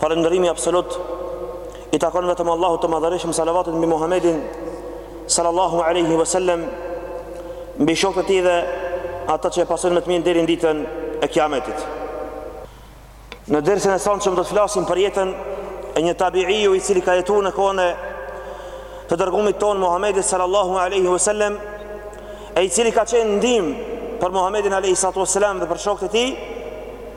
Falënderimi absolut i takon vetëm Allahut të Madhërishëm salavatet mbi Muhammedin sallallahu alaihi wasallam mbi shokët e tij dhe ata që e pasojnë me të mirë deri në ditën e Kiametit. Në dersën e sonshëm do të flasim për jetën e një tabiiu i cili ka jetuar në kohën e të dërgumit tonë Muhammedit sallallahu alaihi wasallam e i cili ka qenë ndihmë për Muhammedin alaihi salatu wasallam dhe për shokët e tij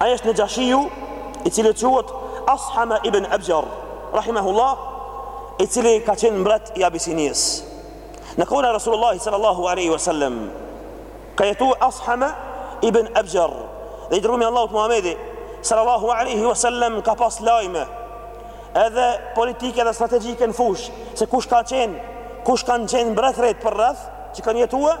Ai është Nexhashiu, i cili quhet Ashama ibn Ebxher, rahimahullah, i cili ka qenë mbret i Abisinisë. Në kohën e Rasulullah sallallahu alaihi wasallam ka jetuar Ashama ibn Ebxher, dhe i dërgumi i Allahut Muhamedi sallallahu alaihi wasallam ka pas lajme edhe politike dhe strategjike në fushë se kush ka qenë kush kanë qenë mbretërit përreth që kanë jetuar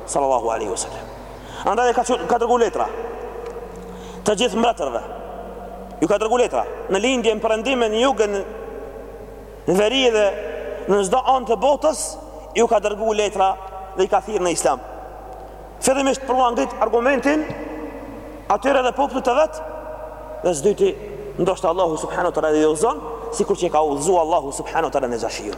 Sallallahu alejhi ve sellem. Andaj e ka, ka dërguar letra të gjithë mbretërve. Ju ka dërguar letra në lindje, në perëndim, në jug, në veri dhe në çdo anë të botës, ju ka dërguar letra dhe i ka thirrë në Islam. Fillimisht për t'ua ngrit argumentin atyre dhe popullit të vet, dhe së dyti ndoshta Allahu subhanahu wa taala i udhëzon sikur që e ka udhëzuar Allahu subhanahu wa taala Nexhashiun.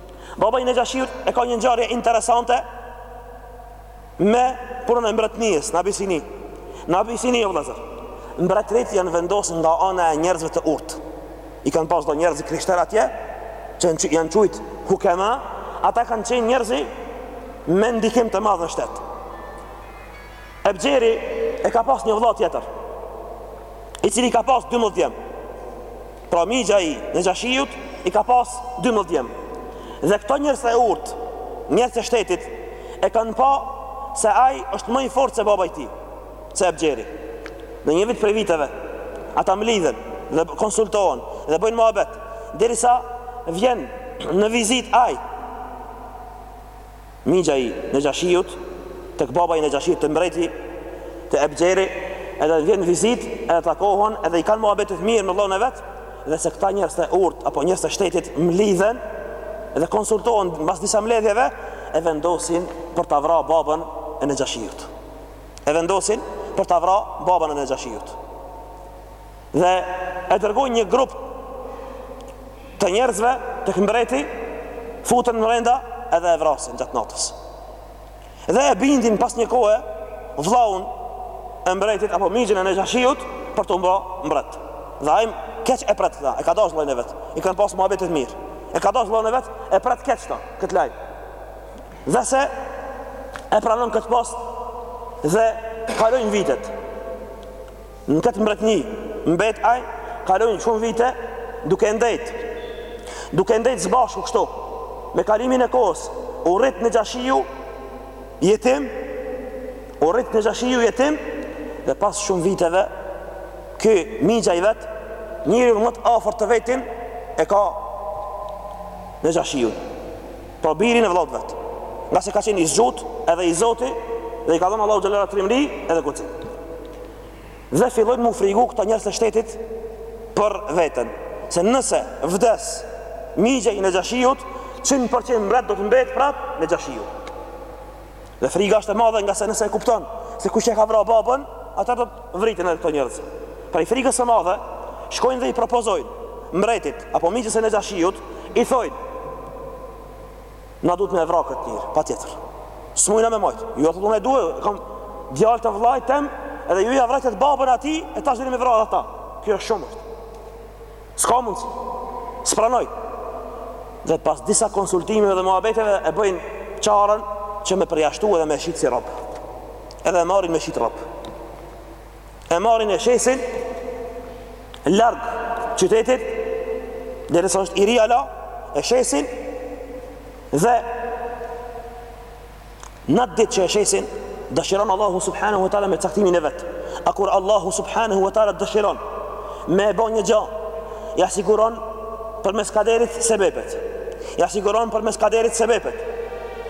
Baba i Nexhashiut e ka një ngjarje interesante me punën e mbretnisë në Abisini. Në Abisini, o vëllazër, mbretërit janë vendosur nga ana e njerëzve të urtë. I kanë pas do njerëz krishterë atje, që janë qujt hukema, ata kanë qenë njerëz me ndikim të madh në shtet. Ebxheri e ka pas një vëlla tjetër, i cili i ka pas 12 djem. Pra mixha i Nexhashiut i ka pas 12 djem Dhe këto njerëz e urtë, njerëz e shtetit E kanë pa se ai është më i fort se baba i tij Se Ebxheri Në një vit prej viteve Ata mlidhen dhe konsultohen dhe bëjnë muhabet Derisa vjen në vizitë ai Mixha i Nexhashiut, tek baba i Nexhashiut te mbreti, te Ebxheri, edhe vjen në vizitë, edhe takohen, edhe i kanë muhabetet mirë me vllaun e vet, dhe se këta njerëz të urtë apo njerëz të shtetit mlidhen dhe konsultohen mbas disa mbledhjeve e vendosin për ta vra babën e Nexhashiut. E vendosin për ta vra babën e Nexhashiut. Dhe e dërgojnë një grup të njerëzve tek mbreti, futen brenda edhe e vrasin gjatë natës. Dhe e bindin pas një kohe vllaun e mbretit apo mixhën e Nexhashiut për t'u ba mbret. Dhe ai keq e pret këta, e ka dashur vllain e vet. I kanë pas muhabetet mirë. E ka dashur vllain e vet, e pret keq ta, kët lajm. Dhe se e pranon kët post dhe kalojnë vitet. Në këtë mbretëni mbet ai, kalojnë shumë vite duke ndejt. Duke ndejt së bashku kështu, me kalimin e kohës, u rrit Nexhashiu jetim, u rrit Nexhashiu jetim, dhe pas shumë viteve, ky migja i vet, njeri më të afërt të vetin e ka Nexhashiun. Për birin e vëllaut vet. Nga se ka qenë i zgjut edhe i zoti dhe i ka dhënë Allahu xhelle ala trimëri edhe guxim. Dhe fillojnë mu frigu këta njerëz të shtetit për veten, se nëse vdes migja i Nexhashiut, 100% mbret do të mbehet prap Nexhashiu. Dhe friga është e madhe nga se nëse e kupton se kush e ka vra babën, atëherë do t'i vret edhe këta njerëz. Prej frigës së madhe, shkojnë dhe i propozojnë mbretit, apo migjës së Nexhashiut, i thojnë, na duhet me e vra këtë njeri, patjetër. S'mujna me e majt. Jo, thotë, e du, e, kam djalë të vllait tem, edhe ju ja vrajtë të babën ati, e ta zhëri me vra dhe ta. Kjo është shumë është. S'ka mundësi. S'pranoj. Dhe pas disa konsultimeve dhe muhabeteve e bëjnë çarën që me e përjashtu edhe me e shit si rob. Edhe e marrin me e shit rob. E marrin e shesin larg qytetit derisa është i ri ala, e shesin dhe Në atë ditë që e shesin, dëshiron Allahu subhanahu wa taala me caktimin e vet. A kur Allahu subhanahu wa taala dëshiron me e bo një gja, ja siguron përmes kaderit sebepet. Ja siguron përmes kaderit sebepet.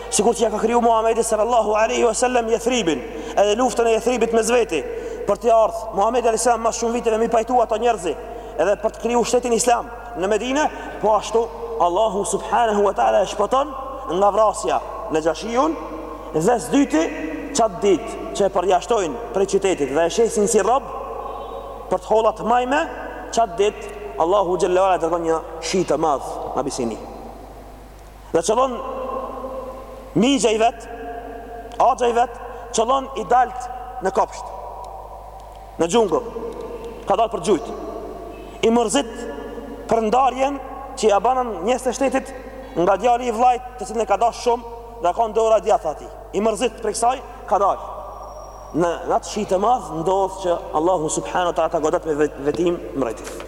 Sikur që ja ka kriju Muhamedit sallallahu alaihi wasallam Jethribin, edhe luftën e Jethribit mes veti, për të ardh Muhamedi alaihi salam mas shumë viteve me i pajtu ato njerëzi, edhe për të kriju shtetin islam. në Medinë, po ashtu Allahu subhanahu wa taala e shpëton nga vrasja Nexhashiun dhe së dyti qat ditë që e përjashtojnë prej qytetit dhe e shesin si rob për të holla të majme, qat ditë Allahu xhelle ala dërgon një shi të madh në Abisini. Dhe qëllon Migja i vet Axha i vet Qëllon i dalt në kopsht Në xhungël Ka dal për gjujt I mërzit për ndarjen Që ja banë njerëzit e shtetit Nga djali i vllait të cilin e ka dash shumë Dhe ka kan dora e djathtë e tij I mërzit prej kësaj ka dal Në atë shi të madh Ndodh që Allahu subhanahu wa taala e godet me vetëtimë mbretin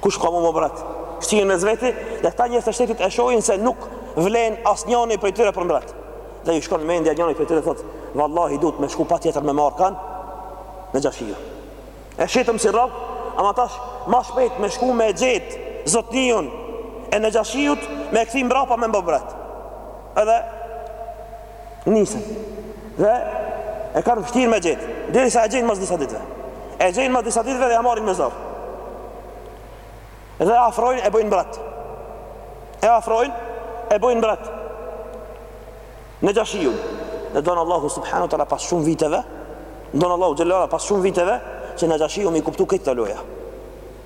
Kush ka m'u bo mbret? Shqihen mes veti dhe këta njerëz të shtetit e shohin se nuk vlen asnjëri prej tyre për mbret. Dhe ju shkon mendja njëri prej tyre thotë, "Vallahi duhet me shku patjetër me marr ka Nexhashiu." E shitëm si rob, ama tash ma shpejt me shku me e gjet zotniun e Nexhashiut me e kthy mbrapa me e bo mbret. Edhe nisën dhe e kanë vështirë me gjetë, derisa e gjejnë mas disa ditëve. E gjejnë mas disa ditëve dhe ja marrin me zor. Dhe e afrojnë e bëjnë mbret. E afrojnë e bëjnë mbret Nexhashiun, dhe don Allahu subhanehu ve teala pas shumë viteve, don Allahu xhelle ve ala pas shumë viteve, që Nexhashiu me i kuptu krejt këto loja.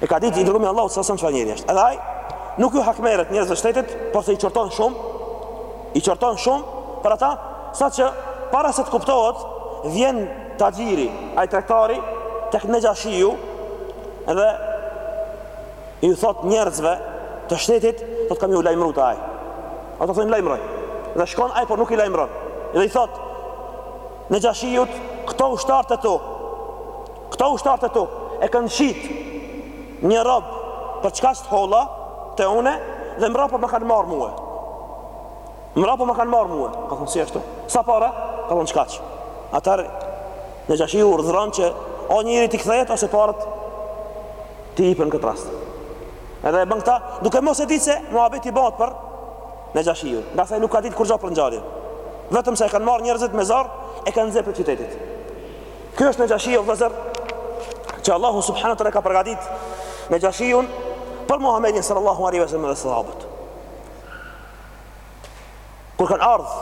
E ka dit i dërgumi Allahut sallallahu alaihi wasallam çfarë njeri është. Edhe ai nuk ju hakmerret njerëzve të shtetit, porse i qorton shumë, i qorton shumë për ata, saqë para se të kuptohet, vjen taxhiri, ai tregtari, tek Nexhashiu, edhe i thot njerëzve të shtetit, thot kam me ju lajmëru te ai. Ata thonë lajmëroj. Dhe shkon ai, por nuk i lajmëron. Dhe i thot Nexhashiut, këto ushtarët e tu, Këto ushtarët e tu e kanë shit një rob për kaq të holla te une dhe mbrapa ma kanë marrë mua. Mbrapa ma kanë marrë mua. Ka thonë si ashtu. Sa para? Ka thonë kaq. Atëherë Nexhashiu urdhëron që o njeriu t'i kthehet ose paret t'i jepen këtë rast. Edhe e bën këta duke mos e dit se muhabeti bëhet për Nexhashiun. Ngase ai nuk ka dit kurgjo për ngjarjen. Vetëm se e kanë marrë njerëzit me zor e kanë nxjerrë prej qytetit. Ky është Nexhashiu vëllezër Që Allahu subhanehu ve teala e ka përgatit Nexhashiun Për Muhammedin sallallahu alaihi wasallam dhe sahabët. Kur kanë ardhë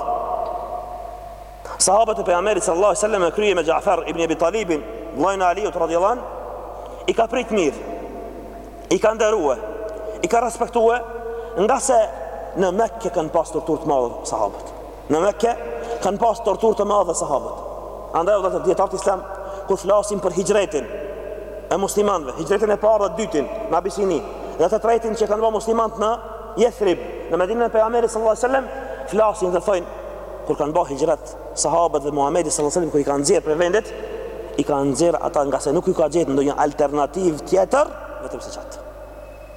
Sahabët e pejgamberit sallallahu alaihi wasallam në krye me Xhafer ibn Ebi Talibin, vllain e Aliut radhiyallahu anhu i ka prit mirë. I ka nderuar, i ka respektuar, ngase në Mekë kanë pas torturë të madhe sahabët. Në Mekë kanë pas torturë të madhe sahabët. Andaj edhe dijetarët islam kur flasin për hixhretin e muslimanëve, hixhretin e parë dhe të dytin në Abisini, dhe të tretin që kanë bërë muslimanët në Jethrib, në Medinën e Pejgamberit sallallahu alajhi wasallam, flasin dhe thonë kur kanë bërë hixhret sahabët dhe Muhamedi sallallahu alajhi wasallam kur i ka nxjerrë prej vendit, i ka nxjerrë ata ngase nuk i ka gjetur ndonjë alternativë tjetër vetëm se çat.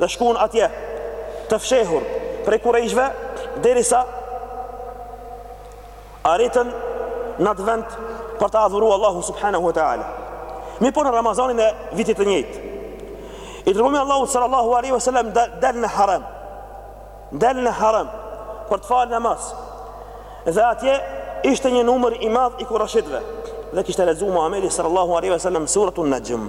dhe shkuan atje të fshehur prej kurejshve derisa arritën në atë vend për ta adhuru Allahun subhanahu wa ta'ala mirëpo në Ramazanin e vitit të njëjtë i dërgumi Allahut sallallahu alaihi wa sallam del në harem del në harem për të falë namaz dhe atje ishte një numër i madh i kurejshitve dhe kishte lexu Muhammedi sallallahu alaihi wa sallam suretun Nexhm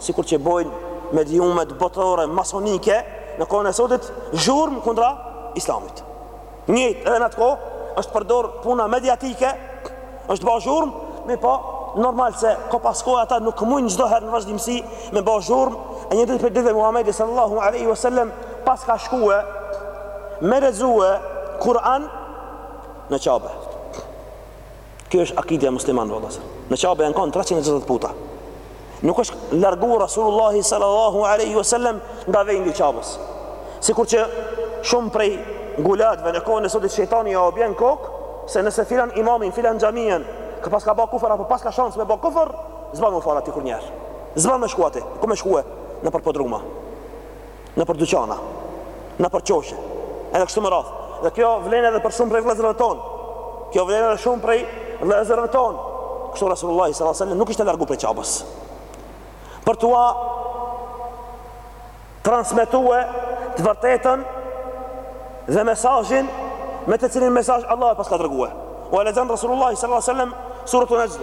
sikur që bojn mediumet botërore masonike në kohën e sodit zhurmë kundra islamit njëjt edhe në atë kohë është përdor puna mediatike është ba zhurmë mirëpo normal se ka pas kohë ata nuk kanë mujt çdo herë në vazhdimësi me ba zhurmë e një ditë prej ditëve Muhamedi sallallahu alaihi wasallam paska shkue me lexue Kur'an në Qabe Kjo është akidja e muslimanëve vëllazër. Në Qabe janë kanë 360 puta. Nuk është larguar Rasulullahi sallallahu alaihi wasallam nga vendi i Qabës. Sikur që shumë prej gulatëve në kohën e sodit shejtani ja mbjell n'kokë se nëse filan imami n'filan xhamien ka paska ba kufër apo paska shans me ba kufër, s'ban m'u fal aty kurrnjëherë. S'ban me shku aty, ku me shkue nëpër podruma. nëpër dyqana, nëpër qoshe, edhe kështu me radhë. Dhe kjo vlen edhe për shumë prej vëllezërve tonë. Kjo vlen edhe shumë prej vëllezërve tonë. Kështu Resulullah sallallahu alaihi wasallam nuk u kishte largu prej qabës. Për t'ua transmetue të vërtetën dhe mesazhin me të cilin mesazh Allah e paska dërguar. E lexon Resulullah sallallahu alaihi wasallam suretu Nexhm.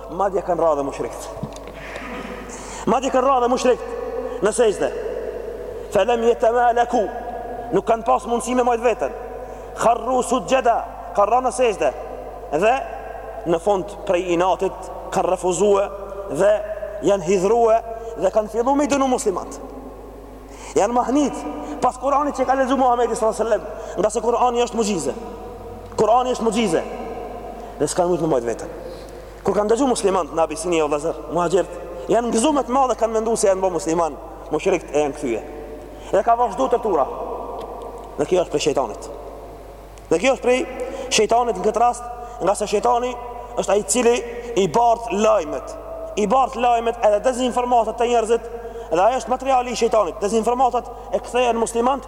Madje kanë ra edhe mushrikët. Madje kanë ra edhe mushrikët në sexhde. Falam yatamalaku. Nuk kanë pas mundësi me majt veten. Kharru sujada, kanë ra në sexhde. Dhe në fund prej inatit kanë refuzue dhe janë hidhrue dhe kanë fillu me i dënu muslimant. Janë mahnit pas Kur'anit që e ka lexu Muhamedi sallallahu alaihi wasallam, ngase Kur'ani është muxhize. Kur'ani është muxhize. Dhe s'kanë mujtë me majtë veten. Kur kanë dëgju muslimanët në Abisini o vëllazër, muhaxhirt, janë gëzu me të madhe kanë mendu se janë bo musliman mushrikët e janë kthye. Dhe ka vazhdu tortura. Dhe kjo është prej shejtanit. Dhe kjo është prej shejtanit në këtë rast, ngase shejtani është ai i cili i bart lajmet. I bart lajmet edhe dezinformatat te njerëzit, dhe ai është materiali i shejtanit. Dezinformatat e kthejnë muslimanët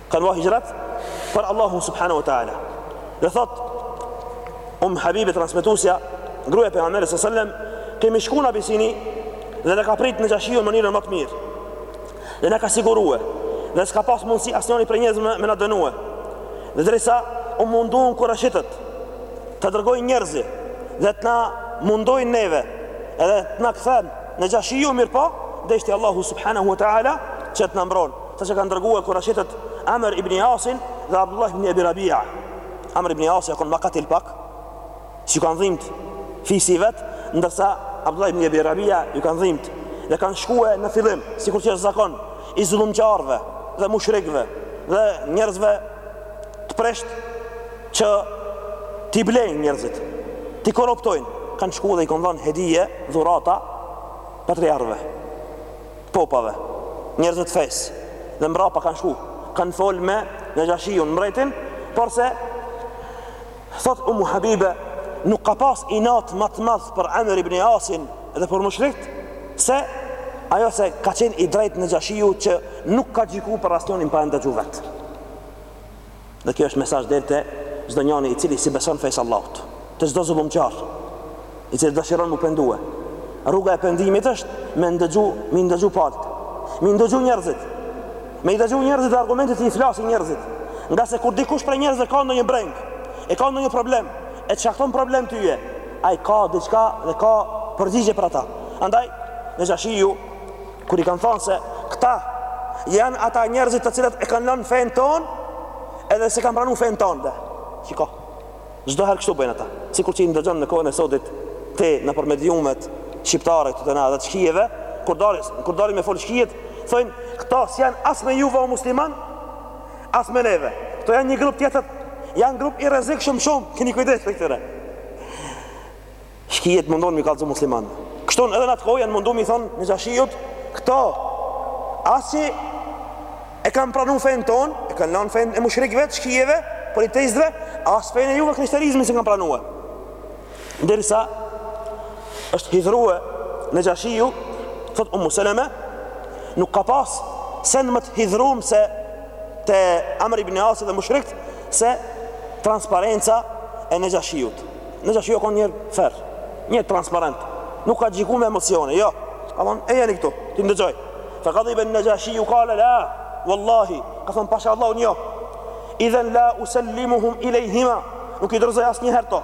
kanë bo hixhret për Allahun subhanahu wa taala. Dhe thotë Um Habibe transmetuesja, gruaja e pejgamberit sallallahu alajhi wasallam, kemi shku në Abisini dhe na ka prit Nexhashiu në mënyrën ma të mirë. Dhe na ka sigurue dhe s'ka pas mundësi asnjëri prej njerëzve me, me na dënue. Dhe derisa u munduan kurejshitët të dërgojnë njerëz dhe të na mundojnë neve edhe të na kthen Nexhashiu mirëpo deshti Allahu subhanahu wa taala që të na mbron. Thashë e kanë dërguar Kurajshitët Amr ibn Asin dhe Abdullah ibn Ebi Rabia. Amr ibn Asi a kon ma katil pak, s'i ju kanë dhimt fisi i vet, ndërsa Abdullah ibn Ebi Rabia ju kanë dhimt dhe kanë shkue në fillim, sikur që është zakon, i zullumqarve dhe mushrikve dhe njerëzve të prisht që t'i blejnë njerëzit, t'i korruptojnë, kanë shku dhe i kanë dhënë hedije, dhurata, patriarve. popave, njerëzve të fesë, dhe mbrapa kanë shku, kanë folë me Nexhashiun, mbretin, por se, thot Ummu Habibe, nuk ka pas inat ma të madh për Amr ibn Asin dhe për mushrikt, se ajo se ka qenë i drejtë Nexhashiu që nuk ka gjiku për asnjonin pa e ndëgju vetë. Dhe kjo është mesazh deri te çdo njani i cili s'i beson fesë Allahut, te çdo zullumqar i cili dëshiron m'u pendue. Rruga e pendimit është me ndëgju, me ndëgju palët, me ndëgju njerëzit, me i dëgju njerëzit dhe argumentet që i flasin njerëzit. Ngase kur dikush prej njerëzve ka ndonjë brengë, e ka ndonjë problem, e t'shkakton problem tyje, ai ka diçka dhe ka përgjigje për ata. Andaj, Nexhashiu, kur i kanë thënë se këta janë ata njerëzit të cilët e kanë lënë fenë tonë edhe s'e kanë pranuar fenë tonde shiko çdo herë kështu bëjnë ata sikur që i ndëgjon në kohën e sotit te nëpër mediumet shqiptare këtu te na dhe të shkijeve kur dalin kur dalin me fol shkijet thonë këta s'janë as me juve o musliman as me neve këto janë një grup tjetër janë grup i rrezikshëm shumë keni kujdes prej këtyre Shkijet mundohen m'i kallxu muslimanve. Kështu edhe në atë kohë janë mundu m'i thon Nexhashiut, këto as qi e kanë pranu fenë tonë, e kanë lanë fenë e mushrikëve, shkijeve, politeistëve, as fenë e juve krishterizmin s'e kanë pranuar. Ndërsa është hidhrue Nexhashiu, thot Ummu Seleme, nuk ka pas sen më të hidhrum se te Amr ibn Asi dhe mushrikt se transparenca e Nexhashiut. Nexhashiu a kon njeri fer, njeri transparent, nuk ka gjiku me emocione, jo. Ka thonë, ejani këtu, t'i ndëgjoj. Fe gadiben Nexhashijju kale, la, vallahi, ka thonë, pasha Allahun jo. Idhen la usellimuhum ilejhima, nuk i dorëzoj asnjëherë to.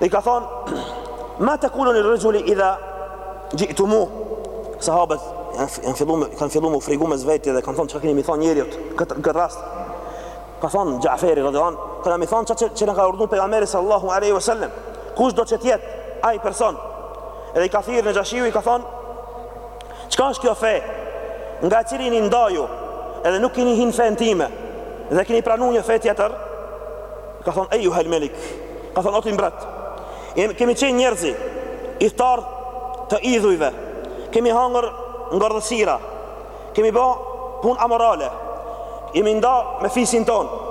I ka thonë, ma tekulune lirrexhuli idha xhi'tumuh, sahabët kanë fillu, kan fillu m'u frigu mes veti dhe kanë thonë çka keni m'i thonë njeriut, këtë, këtë rast. Ka thonë Xhaferi, radijallahu anhu, kena m'i thonë që, që, që na ka urdhnu Pejgamberi salallahu alejhi ve selem, kushdo që t'jetë ai person, edhe i ka thirrë Nexhashiu, i ka thonë, Çka është kjo fe, nga e cili jeni nda ju, edhe nuk kini hinë fenë time, dhe kini pranu një fe tjetër? Ka thonë, ejuhel melik, ka thonë, o ti mbret, kemi qenë njerëzi, ithtarë të idhujve, kemi hangër ngordhësira, kemi bo punë amorale, jemi nda me fisin tonë,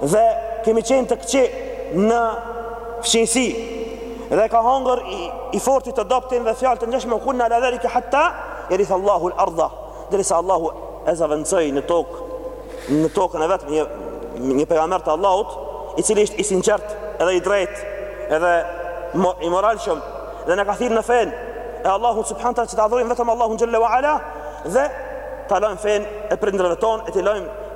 Dhe kemi qenë të këqi në fqinjësi dhe ka hongër i, i forti të dobtin dhe fjalë të ngjashme u kunna la dhalika hatta yaritha Allahu al-ardha derisa Allahu e zëvendësoi në tokë në tokën e vet një një pejgamber të Allahut i cili ishte i sinqertë edhe i drejtë edhe mo, i moralshëm dhe na ka thirrë në fenë e Allahut subhanahu taala që ta adhurojmë vetëm Allahun xhalla wa ala dhe ta lajmë fenë e prindërve tonë e t'i lajmë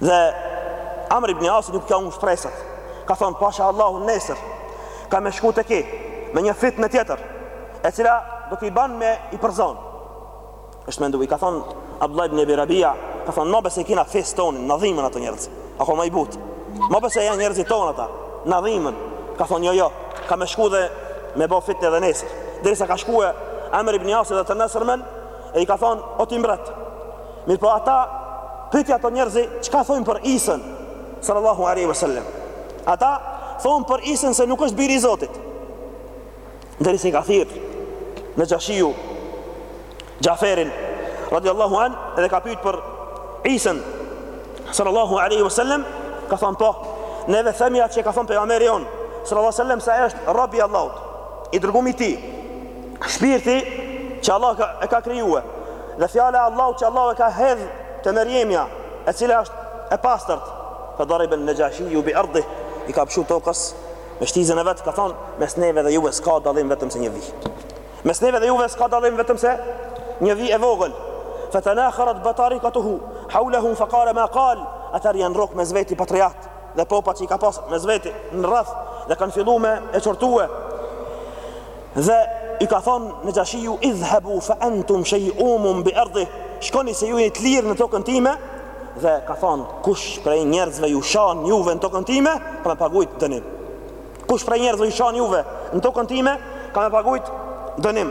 Dhe Amr ibn Asi nuk i ka hup shpresat. Ka thonë, pasha Allahun nesër, ka me shku te ky, me një fitne tjetër, e cila do t'i ban me i përzon. Është mendu, i ka thonë, Abdullah ibn Ebi Rabia, ka thonë, mo be se i kina fis tonin, na dhimen ato njerëz, ai ko ma i butë. Mo be se janë njerëzit tonë ata, na dhimen, ka thonë, jo, jo, ka me shku dhe me bo fitne edhe nesër. Derisa ka shkue Amr ibn Asi edhe të nesërmen, e i ka thonë, o ti mbret, Mirëpo ata pyti ato njerëzi çka thonë për Isën sallallahu alaihi wasallam. Ata thonë për Isën se nuk është biri i Zotit. Derisa e ka thirr Nexhashiu Xhaferin radiallahu anh edhe ka pyet për Isën sallallahu alaihi wasallam ka thon po ne e themi atë që ka thon pejgamberi jonë sallallahu alaihi wasallam se ai është rob i Allahut i dërguar i tij Shpirti që Allah ka, e ka krijue Dhe fjala e Allahut që Allah e ka hedh te Merjemja E cila është e pastërt Fe dareben Nexhashiju bi ardhi I ka pëshu tokës Me shtizën e vet ka thonë Mes neve dhe juve s'ka dallim vetëm se një vij Mes neve dhe juve s'ka dallim vetëm se Një vij e vogël Fe tenakharat batarikatuhu Haulehu fe karre ma kal Atëherë janë rrok mes veti patriarkët Dhe popat që i ka pas mes veti në rreth Dhe kanë fillu me e qortue Dhe i ka thonë Nexhashiju idhhebu fe entum shujumun bi erdi Shkoni se ju jeni të lirë në tokën time Dhe ka thonë kush prej njerëzve ju shanë juve në tokën time Ka me pagujt dënim Kush prej njerëzve ju shanë juve në tokën time Ka me pagujt dënim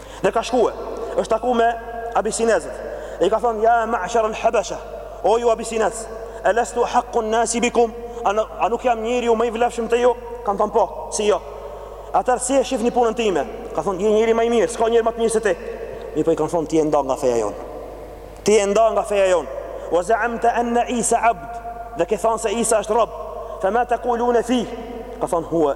Dhe ka shkue, është taku me abisinezët. Dhe i ka thonë, ja ma'sherel habeshe, o ju abisinez, elestu ehakkun nasi bikum, a, në, a nuk jam njeriu ma i vlefshëm te ju? Kanë thonë, po, si jo. Atëherë, si e shifni punën time? Ka thonë, je njeri ma i mirë, s'ka njeri ma të mirë se ti. Mirëpo i kanë thonë, ti je nda nga feja jonë. Ti je nda nga feja jonë. We zeamte enne Isa abd, dhe ke thonë se Isa është rob, fe ma tekulune fi, ka thonë, hua,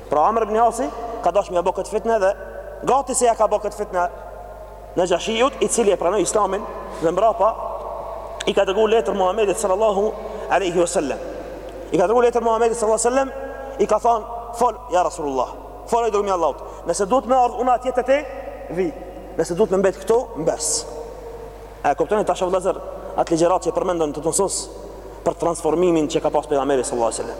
Pra Amr ibn Asi ka dash me bo këtë fitnë dhe gati se e ka bo këtë fitnë Nexhashiut, i cili e pranoi Islamin dhe mbrapa i ka dërgu letër Muhamedit sallallahu alaihi wasallam. I ka dërgu letër Muhamedit sallallahu alaihi wasallam, i ka thonë, "Fol ja Rasulullah, fol i dërguari i Allahut. Nëse duhet me ardh unë atje te ti, vi. Nëse duhet me mbet këtu, mbes." E kuptoni tash vëllazër atë ligjërat që përmendëm të tunsos për transformimin që ka pas pejgamberi sallallahu alaihi wasallam?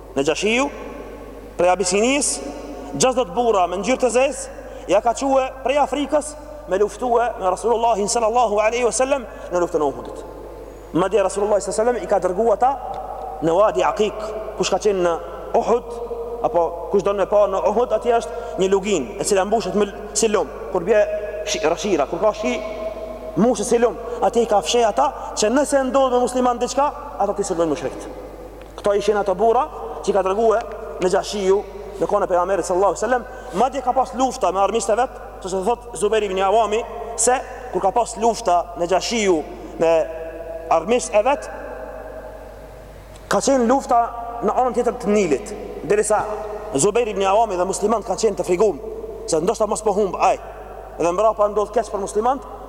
Nexhashiu, prej Abisinisë, gjashtëdhjetë burra me ngjyrë të zezë, ja ka çue prej Afrikës me luftue me Rasulullahin sallallahu alaihi wasallam në luftën e Uhudit. Madje Rasulullahi sallallahu alaihi wasallam i ka dërgu ata në Wadi Aqiq, kush ka qenë në Uhud apo kush don me pa në Uhud atje është një luginë e cila mbushet si lum kur bie rashira kur ka shi mbushet si lum atje i ka fsheh ata që nëse ndodh me muslimanë diçka ata t'i sulmojnë mushrikët Këto ishin ato burra që i ka dërgue Nexhashiu në kohën e pejgamberit sallallahu alaihi wasallam Madje ka pas lufta me armiqtë e vet Sepse thotë Zubejr ibn Awami Se kur ka pas lufta Nexhashiu me armiqtë e vet Ka qenë lufta në anën tjetër të Nilit Derisa Zubejr ibn Awami dhe muslimanët kanë qenë të frigum Se ndoshta mos po humb ai Dhe mbrapa ndodh keq për muslimanët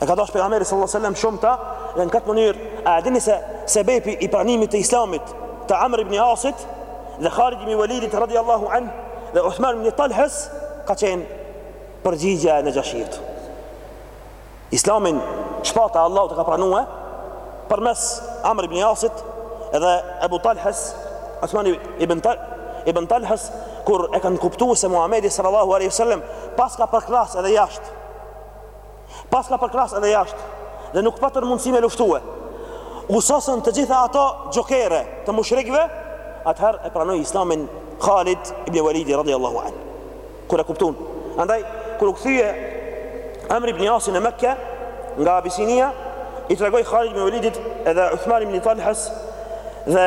E ka dash pejgamberi sallallahu alajhi wasallam shumë atë dhe në këtë mënyrë a dini se sebepi i pranimit të Islamit të Amr ibn Asit dhe Khalid ibn Walidit radhiyallahu anh dhe Uthman ibn Talhës ka qenë përgjigja e Nexhashit. Islamin shpata e Allahut e ka pranuar përmes Amr ibn Asit dhe Ebu Talhës, Uthman ibn Talhës kur e kanë kuptue se Muhamedi sallallahu alaihi wasallam paska përkrahës edhe jashtë paska përkrahës edhe jashtë dhe nuk patën mundësi me luftue. U sosën të gjitha ato xhokere të mushrikve, atëherë e pranoi islamin Khalid ibn Walidi radiallahu anh. Kur e kuptun. Andaj, kur u kthye Amr ibn Asi në Mekke, nga Abisinia, i tregoi Khalid ibn Walidit edhe Uthman ibn Talhës dhe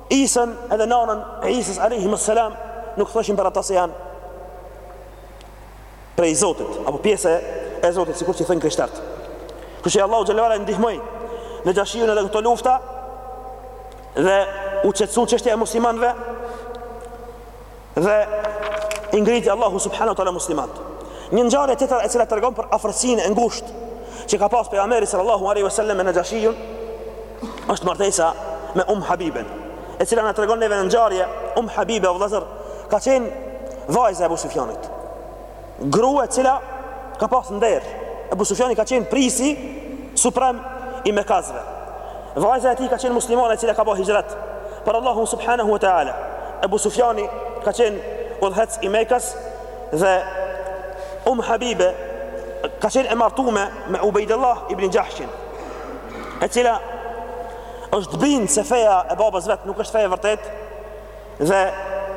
Isën edhe nanën e Isës alejhimus selam nuk thoshin për ata se janë prej Zotit apo pjesë e Zotit sikur që thojnë krishterët. Kështu që Allahu xhelalu ala e ndihmoi Nexhashiun edhe në këto lufta dhe u qetësu çështja e muslimanëve Dhe i ngriti Allahu subhanahu wa taala muslimanët. Një ngjarje tjetër e cila tregon për afërsinë e ngushtë që ka pas pejgamberi sallallahu alaihi wasallam me Nexhashiun është martesa me Um Habiben, e cila na tregon neve një ngjarje Um Habibe o vëllazër ka qenë vajza e Ebu Sufjanit. Grua e cila ka pas nder. Ebu Sufjani ka qenë prisi suprem i mekasve. Vajza e tij ka qenë muslimane e cila ka ba hijret për Allahun subhanahu wa taala. Ebu Sufjani ka qenë udhëheqës i mekasve dhe Um Habibe ka qenë e martume me Ubejdullah ibn Jahshin, e cila është bind se feja e babës vet nuk është feja e vërtetë. Dhe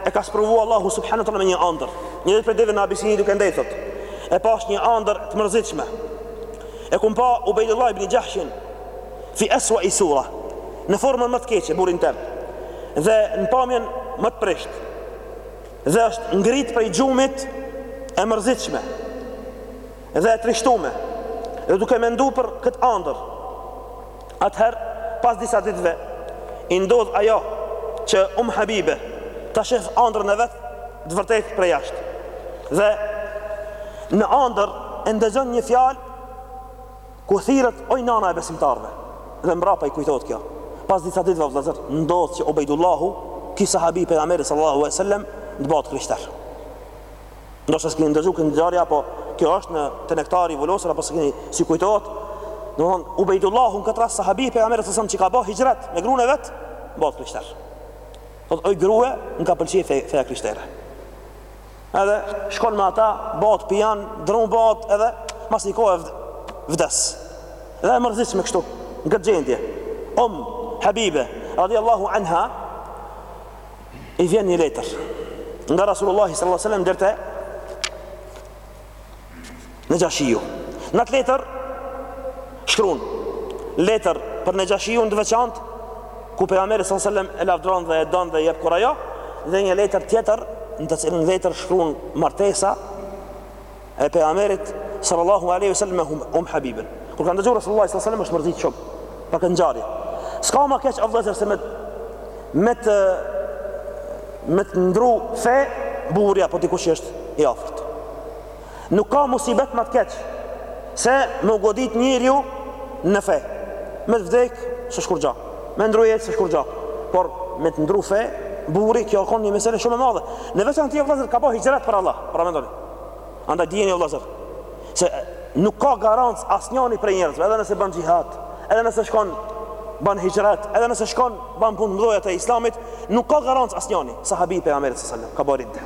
e ka sprovu Allahu subhanahu wa taala me një andër Një ditë prej ditëve në abisini duke ndejt thotë E pashë një andër të mërzitshme E kum pa Ubejdullah ibni Jahshin Fi esuai sura Në formën më të keqe, burrin tem Dhe në pamjen më të prisht Dhe është ngrit prej gjumit E mërzitshme Dhe e trishtume Dhe duke mendu për këtë andër Atëherë, pas disa ditëve, i ndodh ajo që Umm Habibe ta shef andrrën e vet të vërtetë prej jashtë. Dhe në andër e ndëgjon një fjalë ku thirret oj nana e besimtarëve. Dhe mbrapa i kujtohet kjo. Pas disa ditëve vëllazër, ndodh që Ubejdullahu, ky sahabi i pejgamberit sallallahu alajhi wasallam, të bahet krishter. Ndoshta s'keni ndëgju këtë ngjarje apo kjo është në Tenektari i Vulosur apo s'keni si kujtohet. Domthon Ubejdullahu në këtë rast sahabi i pejgamberit sa që ka bë hijret me gruan e vet, bahet krishter. Thot oj grue, më ka pëlqy feja krishtere. Edhe shkon me ata, bahet pijan, drum bahet edhe mas një kohë vdes. Dhe e mërzitshme kështu, në këtë gjendje. Om Habibe, radiallahu anha, i vjen një letër nga Rasulullah sallallahu alaihi wasallam deri te Nejashiu. Në atë letër shkrun letër për Nejashiu të veçantë ku pejgamberi sallallahu alaihi wasallam e lavdron dhe e don dhe jep kurajo dhe një letër tjetër në të cilën letër shkrun martesa e Pejgamberit sallallahu alaihi wasallam me hum, um Habiben. Kur ka dëgju Resulullah sallallahu alaihi wasallam është mërzit shumë për këtë ngjarje. S'ka ma keq o vëllazër se me me të me të ndru fe burri apo dikush që është i afërt. Nuk ka musibet ma të keq se me u godit njeriu në fe. Me të vdek s'është kurrgja. Me ndru jetë s'është kurrgja. Por me të ndru fe burri kjo ka qenë mesele shumë e madhe. Në veçanti o vëllazër ka ba hijrat për Allah, për Allahun. Andaj dijeni o vëllazër se nuk ka garancë asnjani prej njerëzve, edhe nëse ban xhihad, edhe nëse shkon ban hijrat, edhe nëse shkon ban punët e mëdhaja të Islamit, nuk ka garancë asnjani. Sahabi i pejgamberit sallallahu alajhi wasallam ka ba ride.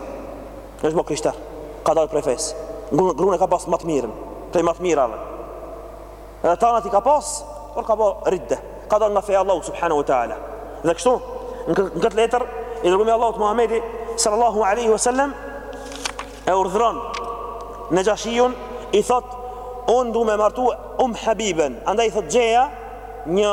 Është bo krishter. Ka dalë prej fesë. Grunë e ka pas ma të mirën, prej ma të mirave. Edhe tana t'i ka pas, por ka bërë ridde. Ka dalë nga feja e Allahut subhanahu wa taala. Dhe kështu, në këtë letër i dërguari i Allahut Muhamedi sallallahu alaihi wasallam e urdhëron Nexhashiun i thot unë du me martu Um Habiben andaj i thot gjeja një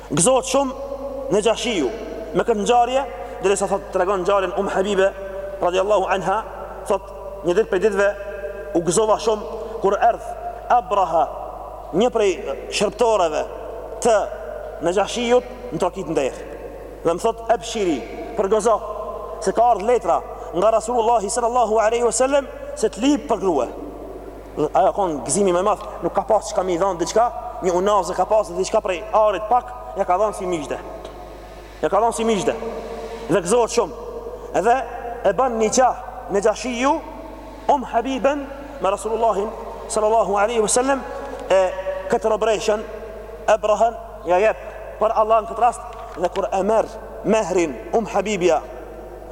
Gëzohet shumë Nexhashiu me këtë ngjarje, derisa thotë tregon ngjarjen Um Habibe radiallahu anha, thotë një ditë prej ditëve u gëzova shumë kur erdh Abraha, një prej shërbëtoreve të Nexhashiut më trokit n'derë. Dhe më thotë ebshiri, përgëzo se ka ardh letra nga Rasulullahi sallallahu alaihi wasallam se të lip për grue. Ajo u kon gëzimi ma i madh, nuk ka pasë çka me i dhonë diçka, një unazë ka pasë dhe diçka prej arit pak, ja ka dhonë si myzhde. Ja ka dhonë si myzhde. Dhe gëzohet shumë. Edhe e banë niqah Nexhashiu, Um Habiben, me Rasulullahin, sallallahu aleyhi ve sellem, e këtë robreshen, Ebrahën, ja jep, për Allah në këtë rast, dhe kur e merr mehrin Um Habibja,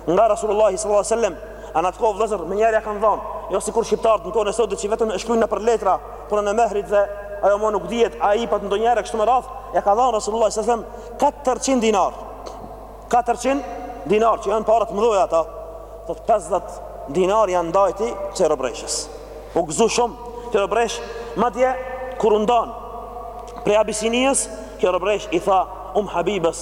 Nga Rasulullahi sallallahu alaihi wasallam, a n'atë kohë vëllezër menjëherë ja kanë dhënë, jo sikur shqiptarët në kohën e sotit që vetëm e shkruajnë nëpër letra, punën e mehrit dhe ajo më nuk dihet, a jepet ndonjëherë kështu me radhë, ja ka dhënë Rasulullahi sallallahu alaihi wasallam 400 dinar. 400 dinar që janë para të mëdha ata. Thot 50 dinar ja ndajti kësaj robreshës. U gëzu shumë kjo robresh, madje kur u ndanë prej Abisinisë, kjo robresh i tha Um Habibës,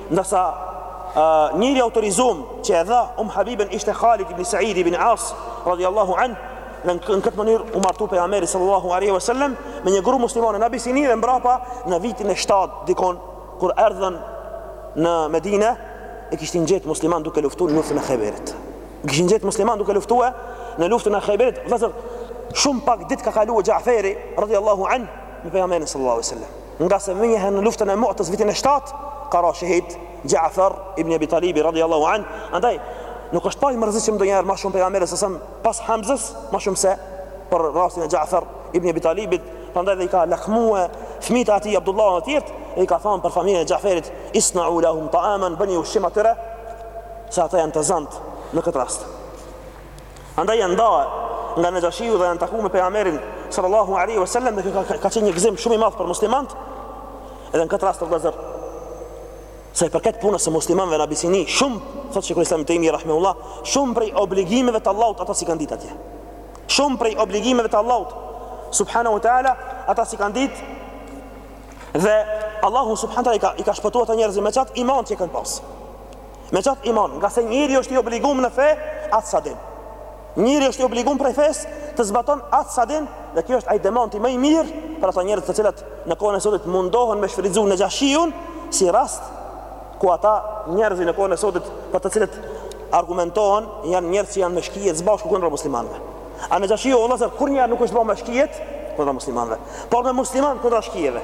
Ndërsa njeri i autorizum që e dha Um Habibën ishte Khalid ibn Sa'id ibn As radiyallahu an dhe në këtë mënyrë u martu pejgamberi sallallahu alaihi wasallam me një grup muslimanë në Abisini dhe mbrapa në vitin e 7 dikun kur erdhën në Medinë i kishin gjetë muslimant duke luftuar në luftën e Khayberit. I kishin gjetë muslimant duke luftuar në luftën e Khayberit, vëllezër, shumë pak ditë ka kalu Ja'feri radiyallahu an me pejgamberin sallallahu alaihi wasallam. Ngase menjëherë në luftën e Mu'tës vitin e shtatë ka ra shehid Ja'far ibn Abi Talib radhiyallahu an, andaj nuk është pa i mërzitshëm ndonjëherë më shumë pejgamberi sasam pas Hamzës, më shumë se për rastin e Ja'far ibn Abi Talibit, prandaj dhe i ka lakmue fëmijët e tij Abdullah e të tjerë, dhe i ka thënë për familjen e Ja'farit, isna'u lahum ta'aman, bëni ushqim atyre, se ata janë të zantë në këtë rast. Andaj janë nda nga Nexhashiu dhe janë taku me pejgamberin sallallahu alaihi wasallam dhe ka, ka, ka qenë një gëzim shumë i madh për muslimanët. Edhe në këtë rast vëllezër sa i përket punës së muslimanëve në Abisini, shumë thotë Sheikhul Islam Ibn Taymi rahimehullah, shumë prej obligimeve të Allahut ata s'i kanë ditë atje. Shumë prej obligimeve të Allahut subhanahu wa taala ata s'i kanë ditë dhe Allahu subhanahu wa taala i ka i ka shpëtu ata njerëz me qat iman që e kanë pas. Me qat iman, nga se njeri është i obligum në fe, atë sa din. Njeri është i obligum prej fes të zbaton atë sa din, dhe kjo është ai demanti më i mirë për ata njerëz të cilët në kohën e sotit mundohen me shfrytëzu Nexhashiun, si rast ku ata njerëzi në kohën e sotit për të cilët argumentohen janë njerëz që janë me shkijet zbashku kundra muslimanëve. A Nexhashiu vëllezër, kurnjëherë nuk është bo me shkijet kundra muslimanëve, por me musliman kundra shkijeve.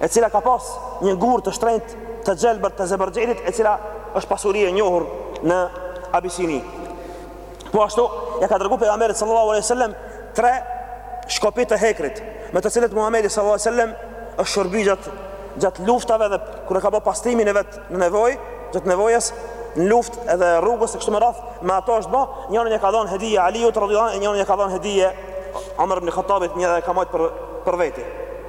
e cila ka pas një gur të shtrenjtë të gjelbër të zeberxhedit, e cila është pasuri e njohur në Abisini. Po ashtu, ja ka dërgu pejgamberit sallallahu alaihi wasallam tre shkopinj të hekrit, me të cilët Muhamedi sallallahu alaihi wasallam është shërby gjatë gjatë luftave dhe kur e ka bërë pastrimin e vet në nevojë, gjatë nevojës në luftë edhe rrugës e kështu me radh, me ato është bë, njërin ja ka dhënë hedije Aliut radhiyallahu anhu, njërin ja ka dhënë hedije Omer ibn Khattabit, njërin e ka majt për për veti.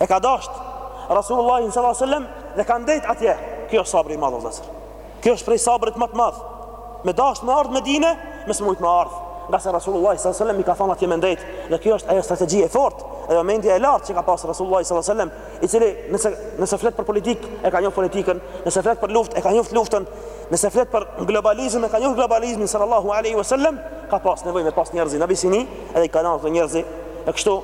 e ka dashtë Rasulullahin sallallahu alaihi wasallam dhe ka ndejt atje. Kjo është sabri i madh vëllezër. Kjo është prej sabrit më të madh. Me dashtë me ardh Medine, me s'mujt me ardh. Nga se Rasulullahi sallallahu alaihi wasallam i ka thënë atje me ndejt dhe kjo është ajo strategji e fortë dhe mendja e lartë që ka pas Rasulullahi sallallahu alaihi wasallam, i cili nëse nëse flet për politikë, e ka njoft politikën, nëse flet për luftë, e ka njoft luftën, nëse flet për globalizëm, e ka njoft globalizmin sallallahu alaihi wasallam, ka pas nevojë me pas njerëz në Abisini, edhe i ka nda këta njerëz e kështu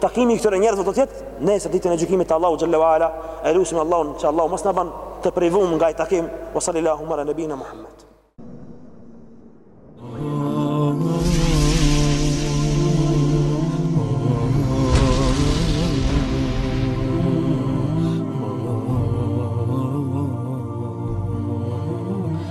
takimi i këtyre njerëzve do të jetë nesër ditën e gjykimit te Allahu xhelle ue ala e lusim Allahun që Allahu mos na ban të privum nga ai takim wa sallallahu ala nebijina muhammed